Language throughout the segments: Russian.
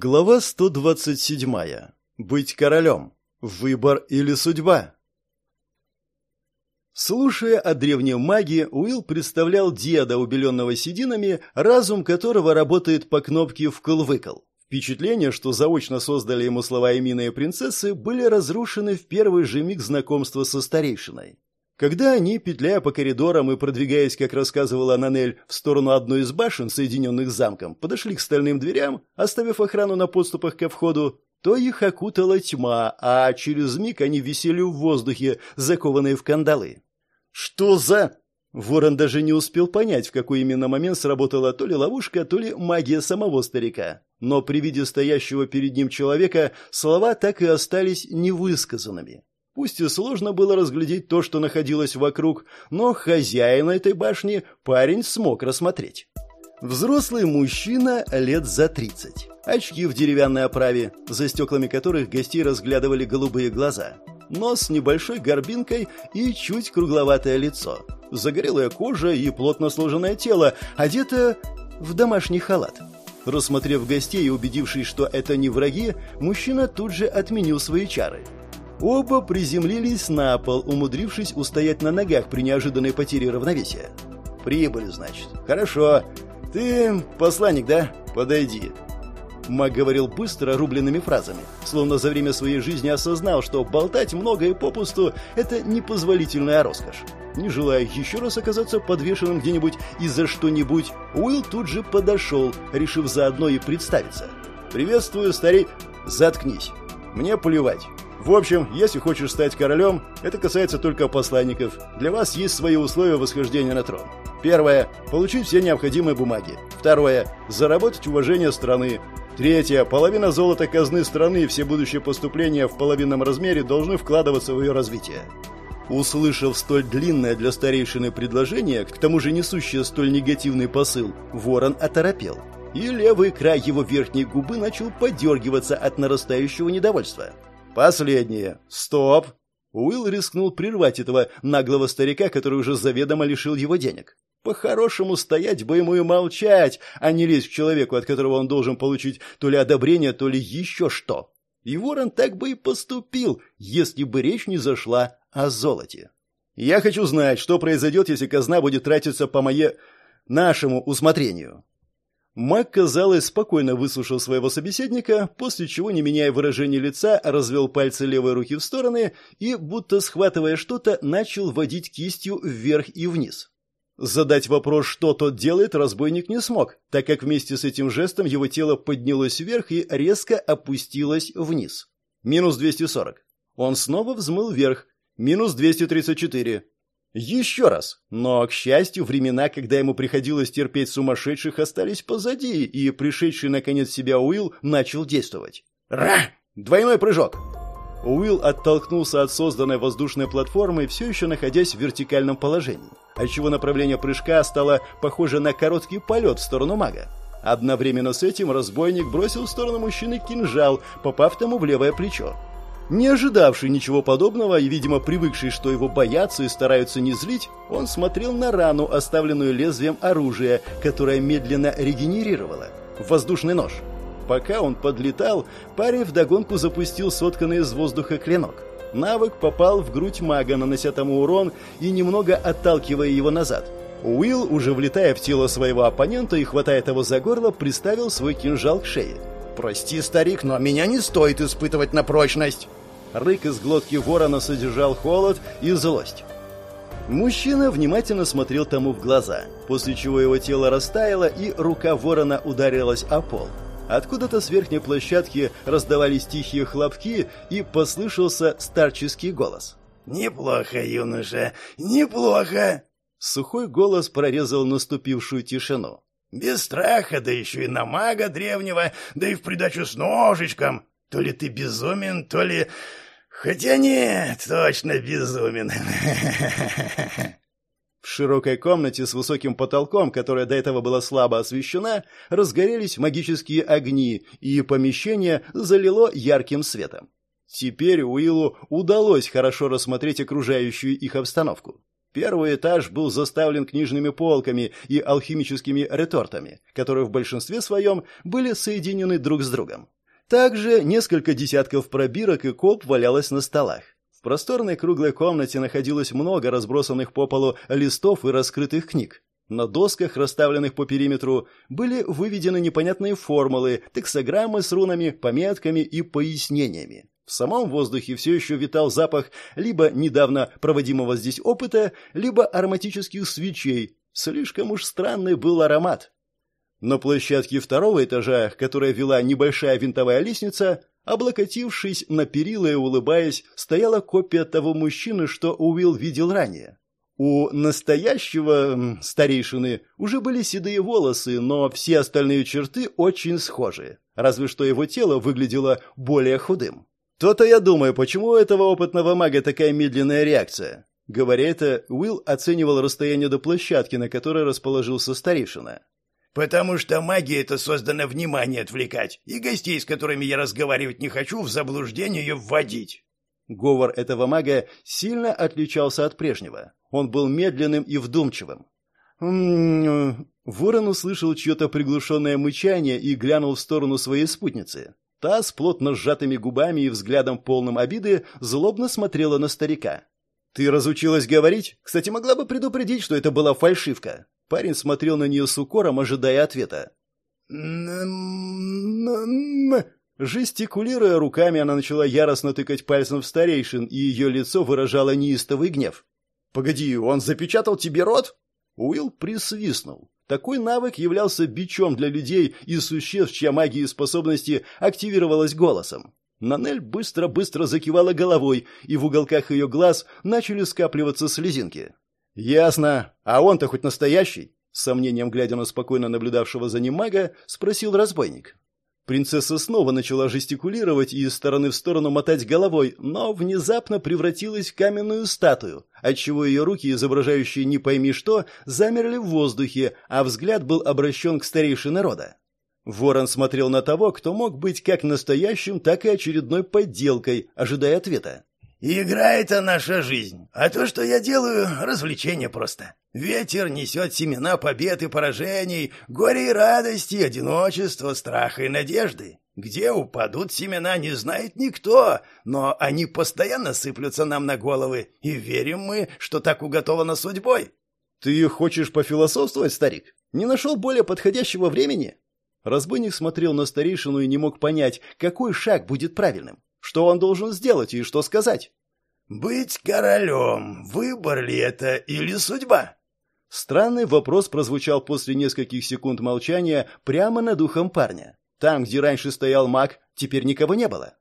Глава 127. Быть королем. Выбор или судьба? Слушая о древней магии, Уилл представлял деда, убеленного сединами, разум которого работает по кнопке «вкл-выкл». Впечатление, что заочно создали ему слова Эмина и принцессы, были разрушены в первый же миг знакомства со старейшиной. Когда они, петляя по коридорам и продвигаясь, как рассказывала Нанель, в сторону одной из башен, соединенных с замком, подошли к стальным дверям, оставив охрану на подступах ко входу, то их окутала тьма, а через миг они висели в воздухе, закованные в кандалы. «Что за...» Ворон даже не успел понять, в какой именно момент сработала то ли ловушка, то ли магия самого старика. Но при виде стоящего перед ним человека слова так и остались невысказанными. Пусть и сложно было разглядеть то, что находилось вокруг, но хозяина этой башни парень смог рассмотреть. Взрослый мужчина лет за тридцать. Очки в деревянной оправе, за стеклами которых гостей разглядывали голубые глаза. Нос с небольшой горбинкой и чуть кругловатое лицо. Загорелая кожа и плотно сложенное тело, одето в домашний халат. Рассмотрев гостей и убедившись, что это не враги, мужчина тут же отменил свои чары – Оба приземлились на пол, умудрившись устоять на ногах при неожиданной потере равновесия. «Прибыль, значит. Хорошо. Ты посланник, да? Подойди». Маг говорил быстро, рубленными фразами, словно за время своей жизни осознал, что болтать много и попусту – это непозволительная роскошь. Не желая еще раз оказаться подвешенным где-нибудь из-за что-нибудь, Уилл тут же подошел, решив заодно и представиться. «Приветствую, старик. Заткнись. Мне плевать. В общем, если хочешь стать королем, это касается только посланников. Для вас есть свои условия восхождения на трон. Первое – получить все необходимые бумаги. Второе – заработать уважение страны. Третье – половина золота казны страны и все будущие поступления в половинном размере должны вкладываться в ее развитие. Услышав столь длинное для старейшины предложение, к тому же несущее столь негативный посыл, ворон оторопел. И левый край его верхней губы начал подергиваться от нарастающего недовольства. Последнее. Стоп. Уилл рискнул прервать этого наглого старика, который уже заведомо лишил его денег. По-хорошему стоять бы ему и молчать, а не лезть к человеку, от которого он должен получить то ли одобрение, то ли еще что. И Ворон так бы и поступил, если бы речь не зашла о золоте. Я хочу знать, что произойдет, если казна будет тратиться по мое... нашему усмотрению. Мак, казалось, спокойно выслушал своего собеседника, после чего, не меняя выражения лица, развел пальцы левой руки в стороны и, будто схватывая что-то, начал водить кистью вверх и вниз. Задать вопрос, что тот делает, разбойник не смог, так как вместе с этим жестом его тело поднялось вверх и резко опустилось вниз. Минус 240. Он снова взмыл вверх. Минус 234. Еще раз. Но, к счастью, времена, когда ему приходилось терпеть сумасшедших, остались позади, и пришедший наконец себя Уилл начал действовать. Ра! Двойной прыжок! Уилл оттолкнулся от созданной воздушной платформы, все еще находясь в вертикальном положении, отчего направление прыжка стало похоже на короткий полет в сторону мага. Одновременно с этим разбойник бросил в сторону мужчины кинжал, попав тому в левое плечо. Не ожидавший ничего подобного и, видимо, привыкший, что его боятся и стараются не злить, он смотрел на рану, оставленную лезвием оружия, которое медленно регенерировало. Воздушный нож. Пока он подлетал, парень вдогонку запустил сотканный из воздуха клинок. Навык попал в грудь мага, нанося тому урон и немного отталкивая его назад. Уилл, уже влетая в тело своего оппонента и хватая того за горло, приставил свой кинжал к шее. «Прости, старик, но меня не стоит испытывать на прочность!» Рык из глотки ворона содержал холод и злость. Мужчина внимательно смотрел тому в глаза, после чего его тело растаяло, и рука ворона ударилась о пол. Откуда-то с верхней площадки раздавались тихие хлопки, и послышался старческий голос. «Неплохо, юноша, неплохо!» Сухой голос прорезал наступившую тишину. Без страха, да еще и на мага древнего, да и в придачу с ножичком. То ли ты безумен, то ли... Хотя нет, точно безумен. В широкой комнате с высоким потолком, которая до этого была слабо освещена, разгорелись магические огни, и помещение залило ярким светом. Теперь Уиллу удалось хорошо рассмотреть окружающую их обстановку. Первый этаж был заставлен книжными полками и алхимическими ретортами, которые в большинстве своем были соединены друг с другом. Также несколько десятков пробирок и колб валялось на столах. В просторной круглой комнате находилось много разбросанных по полу листов и раскрытых книг. На досках, расставленных по периметру, были выведены непонятные формулы, тексограммы с рунами, пометками и пояснениями. В самом воздухе все еще витал запах либо недавно проводимого здесь опыта, либо ароматических свечей. Слишком уж странный был аромат. На площадке второго этажа, которая вела небольшая винтовая лестница, облокотившись на перила и улыбаясь, стояла копия того мужчины, что Уилл видел ранее. У настоящего старейшины уже были седые волосы, но все остальные черты очень схожи, разве что его тело выглядело более худым. То-то я думаю, почему у этого опытного мага такая медленная реакция. Говоря это, Уилл оценивал расстояние до площадки, на которой расположился старейшина. «Потому что магия — это создана внимание отвлекать, и гостей, с которыми я разговаривать не хочу, в заблуждение вводить». Говор этого мага сильно отличался от прежнего. Он был медленным и вдумчивым. Ворон услышал чье-то приглушенное мычание и глянул в сторону своей спутницы. Та с плотно сжатыми губами и взглядом полным обиды злобно смотрела на старика. «Ты разучилась говорить? Кстати, могла бы предупредить, что это была фальшивка». Парень смотрел на нее с укором, ожидая ответа. Жестикулируя руками, она начала яростно тыкать пальцем в старейшин, и ее лицо выражало неистовый гнев. «Погоди, он запечатал тебе рот?» Уилл присвистнул. Такой навык являлся бичом для людей и существ, чья магия и способности активировалась голосом. Нанель быстро-быстро закивала головой, и в уголках ее глаз начали скапливаться слезинки. «Ясно. А он-то хоть настоящий?» С сомнением глядя на спокойно наблюдавшего за ним мага, спросил разбойник. Принцесса снова начала жестикулировать и из стороны в сторону мотать головой, но внезапно превратилась в каменную статую, отчего ее руки, изображающие не пойми что, замерли в воздухе, а взгляд был обращен к старейшине рода. Ворон смотрел на того, кто мог быть как настоящим, так и очередной подделкой, ожидая ответа. «Игра — это наша жизнь, а то, что я делаю, — развлечение просто. Ветер несет семена побед и поражений, горе и радости, одиночества, страха и надежды. Где упадут семена, не знает никто, но они постоянно сыплются нам на головы, и верим мы, что так уготовано судьбой». «Ты хочешь пофилософствовать, старик? Не нашел более подходящего времени?» Разбойник смотрел на старейшину и не мог понять, какой шаг будет правильным. Что он должен сделать и что сказать? «Быть королем, выбор ли это или судьба?» Странный вопрос прозвучал после нескольких секунд молчания прямо над ухом парня. Там, где раньше стоял маг, теперь никого не было.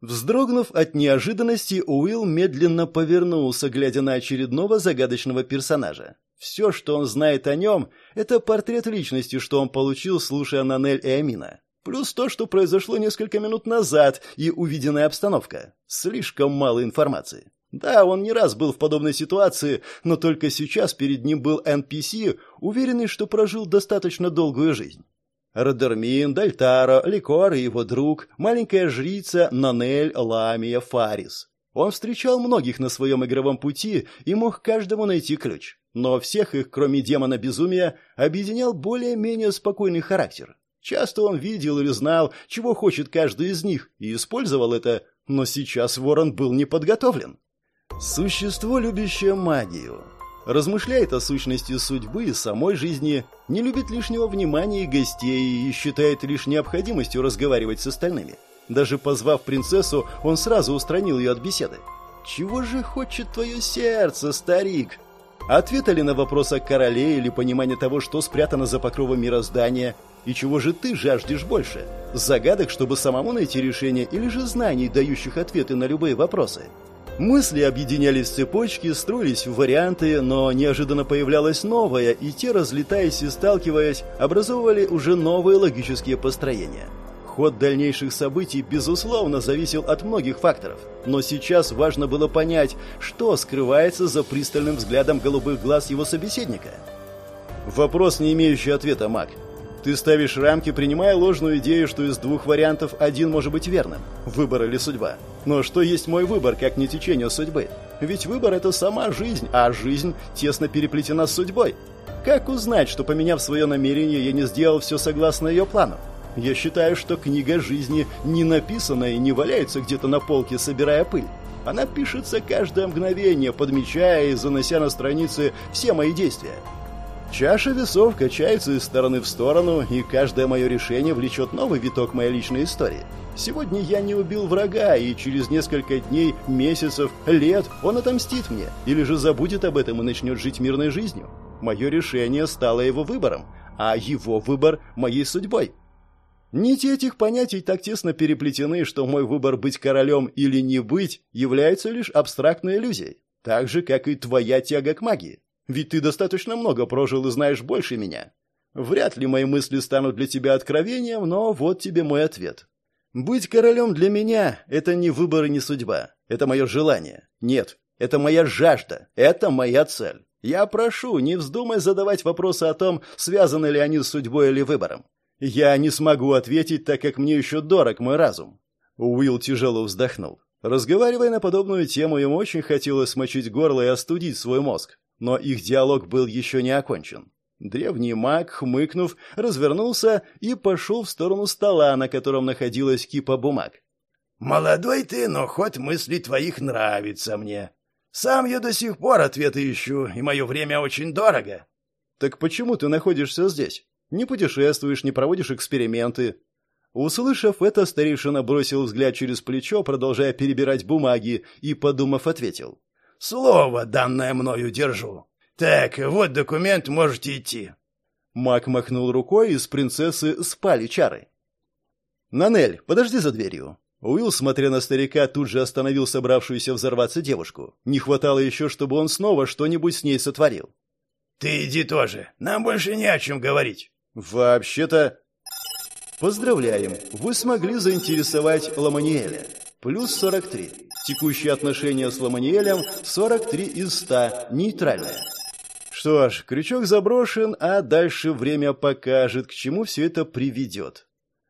Вздрогнув от неожиданности, Уилл медленно повернулся, глядя на очередного загадочного персонажа. Все, что он знает о нем, это портрет личности, что он получил, слушая Нанель и Амина. Плюс то, что произошло несколько минут назад, и увиденная обстановка. Слишком мало информации. Да, он не раз был в подобной ситуации, но только сейчас перед ним был NPC, уверенный, что прожил достаточно долгую жизнь. Родермин, Дальтаро, Ликор и его друг, маленькая жрица Нанель Ламия Фарис. Он встречал многих на своем игровом пути и мог каждому найти ключ. Но всех их, кроме демона безумия, объединял более-менее спокойный характер. Часто он видел или знал, чего хочет каждый из них, и использовал это, но сейчас Ворон был не подготовлен. Существо, любящее магию. Размышляет о сущности судьбы и самой жизни, не любит лишнего внимания и гостей и считает лишь необходимостью разговаривать с остальными. Даже позвав принцессу, он сразу устранил ее от беседы. «Чего же хочет твое сердце, старик?» Ответа ли на вопрос о короле или понимание того, что спрятано за покровом мироздания, и чего же ты жаждешь больше? Загадок, чтобы самому найти решение, или же знаний, дающих ответы на любые вопросы? Мысли объединялись в цепочки, строились в варианты, но неожиданно появлялось новое, и те, разлетаясь и сталкиваясь, образовывали уже новые логические построения. Ход дальнейших событий, безусловно, зависел от многих факторов, но сейчас важно было понять, что скрывается за пристальным взглядом голубых глаз его собеседника. Вопрос, не имеющий ответа, маг. Ты ставишь рамки, принимая ложную идею, что из двух вариантов один может быть верным. Выбор или судьба. Но что есть мой выбор, как не течение судьбы? Ведь выбор — это сама жизнь, а жизнь тесно переплетена с судьбой. Как узнать, что, поменяв свое намерение, я не сделал все согласно ее плану? Я считаю, что книга жизни не написана и не валяется где-то на полке, собирая пыль. Она пишется каждое мгновение, подмечая и занося на страницы все мои действия. Чаша весов качается из стороны в сторону, и каждое мое решение влечет новый виток моей личной истории. Сегодня я не убил врага, и через несколько дней, месяцев, лет он отомстит мне, или же забудет об этом и начнет жить мирной жизнью. Мое решение стало его выбором, а его выбор – моей судьбой. Нити этих понятий так тесно переплетены, что мой выбор быть королем или не быть является лишь абстрактной иллюзией, так же, как и твоя тяга к магии. Ведь ты достаточно много прожил и знаешь больше меня. Вряд ли мои мысли станут для тебя откровением, но вот тебе мой ответ. Быть королем для меня — это не выбор и не судьба. Это мое желание. Нет, это моя жажда. Это моя цель. Я прошу, не вздумай задавать вопросы о том, связаны ли они с судьбой или выбором. Я не смогу ответить, так как мне еще дорог мой разум. Уилл тяжело вздохнул. Разговаривая на подобную тему, ему очень хотелось смочить горло и остудить свой мозг. Но их диалог был еще не окончен. Древний маг, хмыкнув, развернулся и пошел в сторону стола, на котором находилась кипа бумаг. «Молодой ты, но ход мыслей твоих нравится мне. Сам я до сих пор ответы ищу, и мое время очень дорого». «Так почему ты находишься здесь?» Не путешествуешь, не проводишь эксперименты. Услышав это, старейшина бросил взгляд через плечо, продолжая перебирать бумаги, и, подумав, ответил. «Слово, данное мною, держу. Так, вот документ, можете идти». Маг махнул рукой, и с принцессы спали чары. «Нанель, подожди за дверью». Уилл, смотря на старика, тут же остановил собравшуюся взорваться девушку. Не хватало еще, чтобы он снова что-нибудь с ней сотворил. «Ты иди тоже. Нам больше не о чем говорить». Вообще-то... Поздравляем, вы смогли заинтересовать Ламаниэля. Плюс 43. Текущие отношения с Ламаниэлем 43 из 100, нейтральное. Что ж, крючок заброшен, а дальше время покажет, к чему все это приведет.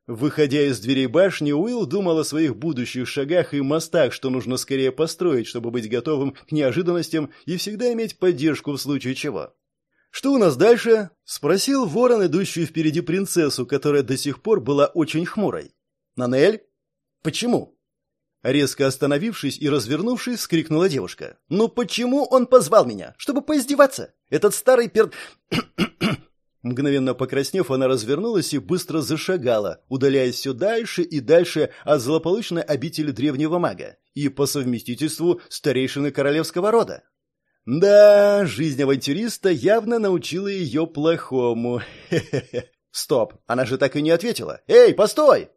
Выходя из дверей башни, Уилл думал о своих будущих шагах и мостах, что нужно скорее построить, чтобы быть готовым к неожиданностям и всегда иметь поддержку в случае чего. «Что у нас дальше?» — спросил ворон, идущую впереди принцессу, которая до сих пор была очень хмурой. «Нанель?» «Почему?» Резко остановившись и развернувшись, вскрикнула девушка. «Ну почему он позвал меня? Чтобы поиздеваться? Этот старый пер...» Мгновенно покраснев, она развернулась и быстро зашагала, удаляясь все дальше и дальше от злополучной обители древнего мага и по совместительству старейшины королевского рода. Да, жизнь авантюриста явно научила ее плохому. Стоп, она же так и не ответила. Эй, постой!